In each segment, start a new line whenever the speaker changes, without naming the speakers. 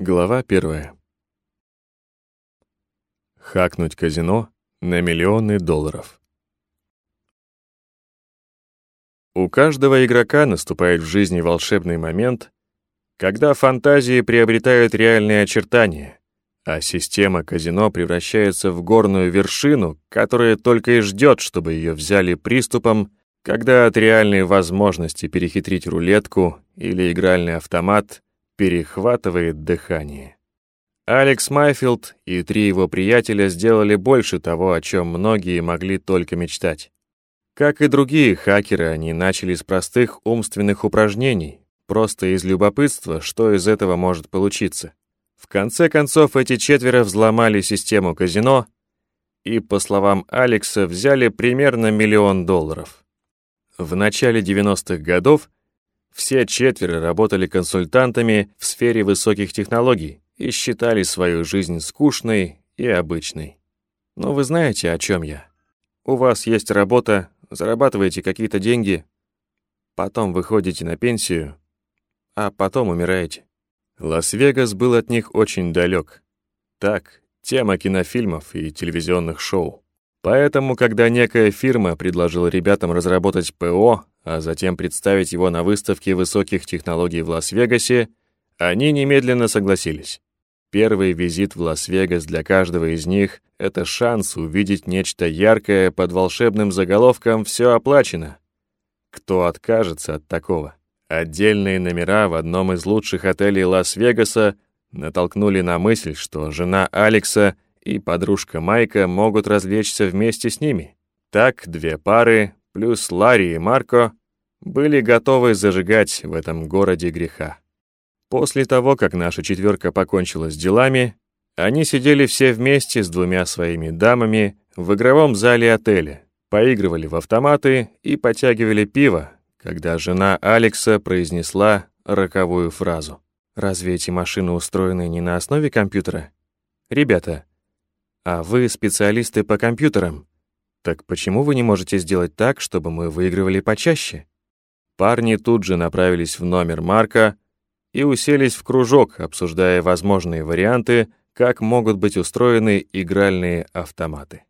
Глава первая. Хакнуть казино на миллионы долларов. У каждого игрока наступает в жизни волшебный момент, когда фантазии приобретают реальные очертания, а система казино превращается в горную вершину, которая только и ждет, чтобы ее взяли приступом, когда от реальной возможности перехитрить рулетку или игральный автомат перехватывает дыхание. Алекс Майфилд и три его приятеля сделали больше того, о чем многие могли только мечтать. Как и другие хакеры, они начали с простых умственных упражнений, просто из любопытства, что из этого может получиться. В конце концов, эти четверо взломали систему казино и, по словам Алекса, взяли примерно миллион долларов. В начале 90-х годов все четверо работали консультантами в сфере высоких технологий и считали свою жизнь скучной и обычной. Но вы знаете, о чем я. У вас есть работа, зарабатываете какие-то деньги, потом выходите на пенсию, а потом умираете. Лас-Вегас был от них очень далек. Так, тема кинофильмов и телевизионных шоу. Поэтому, когда некая фирма предложила ребятам разработать ПО, а затем представить его на выставке высоких технологий в Лас-Вегасе, они немедленно согласились. Первый визит в Лас-Вегас для каждого из них — это шанс увидеть нечто яркое под волшебным заголовком «Все оплачено». Кто откажется от такого? Отдельные номера в одном из лучших отелей Лас-Вегаса натолкнули на мысль, что жена Алекса и подружка Майка могут развлечься вместе с ними. Так две пары, плюс Ларри и Марко, были готовы зажигать в этом городе греха. После того, как наша четверка покончила с делами, они сидели все вместе с двумя своими дамами в игровом зале отеля, поигрывали в автоматы и потягивали пиво, когда жена Алекса произнесла роковую фразу. «Разве эти машины устроены не на основе компьютера? Ребята, а вы специалисты по компьютерам. Так почему вы не можете сделать так, чтобы мы выигрывали почаще?» Парни тут же направились в номер Марка и уселись в кружок, обсуждая возможные варианты, как могут быть устроены игральные автоматы.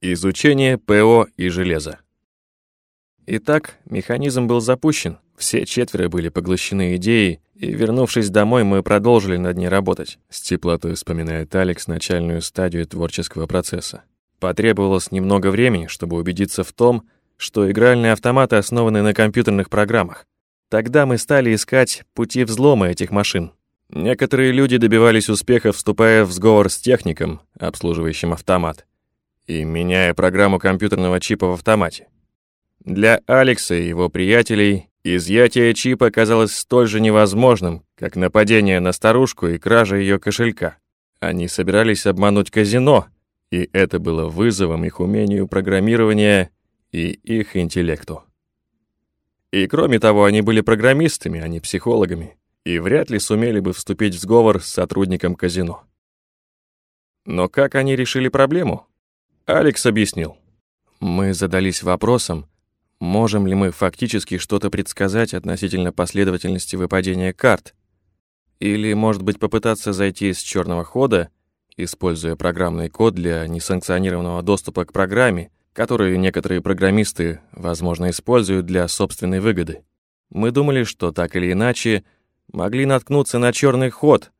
Изучение ПО и железа. Итак, механизм был запущен, все четверо были поглощены идеей, и, вернувшись домой, мы продолжили над ней работать. С теплотой вспоминает Алекс начальную стадию творческого процесса. Потребовалось немного времени, чтобы убедиться в том, что игральные автоматы основаны на компьютерных программах. Тогда мы стали искать пути взлома этих машин. Некоторые люди добивались успеха, вступая в сговор с техником, обслуживающим автомат, и меняя программу компьютерного чипа в автомате. Для Алекса и его приятелей изъятие чипа казалось столь же невозможным, как нападение на старушку и кража ее кошелька. Они собирались обмануть казино, и это было вызовом их умению программирования и их интеллекту. И кроме того, они были программистами, а не психологами, и вряд ли сумели бы вступить в сговор с сотрудником казино. Но как они решили проблему? Алекс объяснил. Мы задались вопросом, можем ли мы фактически что-то предсказать относительно последовательности выпадения карт, или, может быть, попытаться зайти с черного хода используя программный код для несанкционированного доступа к программе, который некоторые программисты, возможно, используют для собственной выгоды. Мы думали, что так или иначе могли наткнуться на черный ход,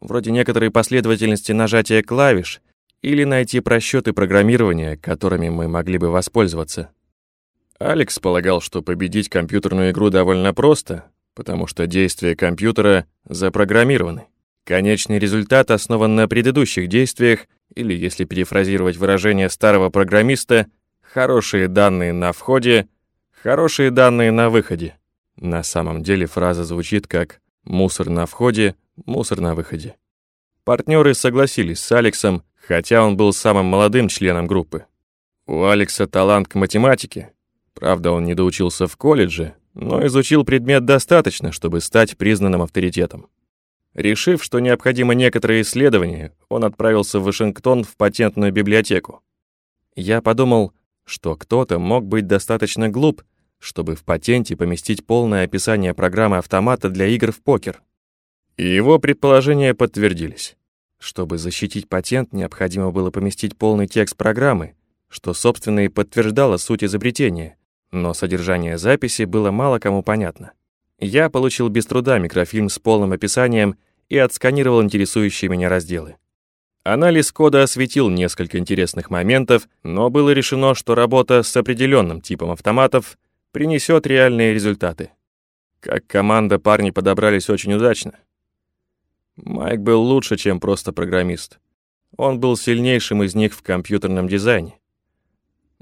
вроде некоторой последовательности нажатия клавиш, или найти просчеты программирования, которыми мы могли бы воспользоваться. Алекс полагал, что победить компьютерную игру довольно просто, потому что действия компьютера запрограммированы. Конечный результат основан на предыдущих действиях, или, если перефразировать выражение старого программиста, хорошие данные на входе, хорошие данные на выходе. На самом деле фраза звучит как «мусор на входе, мусор на выходе». Партнеры согласились с Алексом, хотя он был самым молодым членом группы. У Алекса талант к математике. Правда, он не доучился в колледже, но изучил предмет достаточно, чтобы стать признанным авторитетом. Решив, что необходимо некоторое исследование, он отправился в Вашингтон в патентную библиотеку. Я подумал, что кто-то мог быть достаточно глуп, чтобы в патенте поместить полное описание программы автомата для игр в покер. И его предположения подтвердились. Чтобы защитить патент, необходимо было поместить полный текст программы, что, собственно, и подтверждало суть изобретения, но содержание записи было мало кому понятно. Я получил без труда микрофильм с полным описанием и отсканировал интересующие меня разделы. Анализ кода осветил несколько интересных моментов, но было решено, что работа с определенным типом автоматов принесет реальные результаты. Как команда парни подобрались очень удачно. Майк был лучше, чем просто программист. Он был сильнейшим из них в компьютерном дизайне.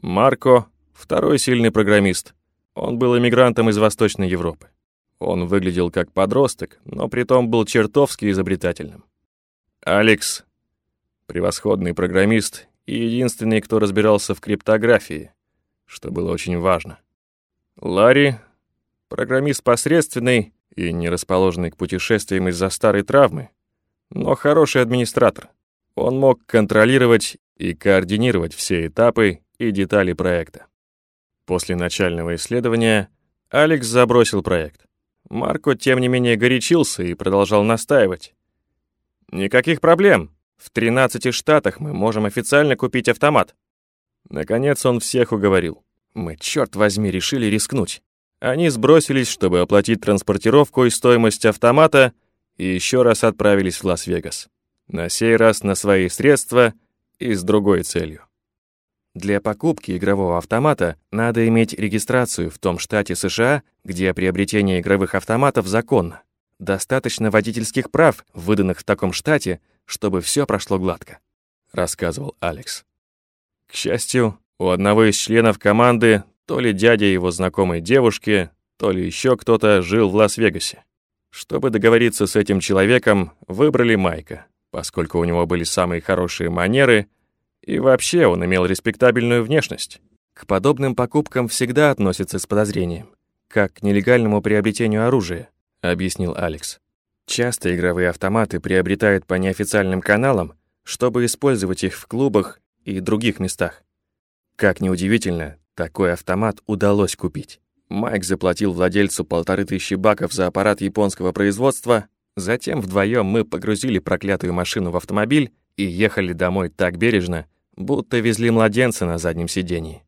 Марко — второй сильный программист. Он был иммигрантом из Восточной Европы. Он выглядел как подросток, но при том был чертовски изобретательным. Алекс — превосходный программист и единственный, кто разбирался в криптографии, что было очень важно. Ларри — программист посредственный, и не расположенный к путешествиям из-за старой травмы, но хороший администратор. Он мог контролировать и координировать все этапы и детали проекта. После начального исследования Алекс забросил проект. Марко, тем не менее, горячился и продолжал настаивать. «Никаких проблем. В 13 штатах мы можем официально купить автомат». Наконец он всех уговорил. Мы, черт возьми, решили рискнуть. Они сбросились, чтобы оплатить транспортировку и стоимость автомата, и еще раз отправились в Лас-Вегас. На сей раз на свои средства и с другой целью. Для покупки игрового автомата надо иметь регистрацию в том штате США, где приобретение игровых автоматов законно. Достаточно водительских прав, выданных в таком штате, чтобы все прошло гладко», — рассказывал Алекс. К счастью, у одного из членов команды то ли дядя его знакомой девушки, то ли еще кто-то жил в Лас-Вегасе. Чтобы договориться с этим человеком, выбрали Майка, поскольку у него были самые хорошие манеры, и вообще он имел респектабельную внешность. К подобным покупкам всегда относятся с подозрением, как к нелегальному приобретению оружия, объяснил Алекс. Часто игровые автоматы приобретают по неофициальным каналам, чтобы использовать их в клубах и других местах. Как неудивительно, такой автомат удалось купить. Майк заплатил владельцу полторы тысячи баков за аппарат японского производства, затем вдвоем мы погрузили проклятую машину в автомобиль и ехали домой так бережно, будто везли младенца на заднем сидении.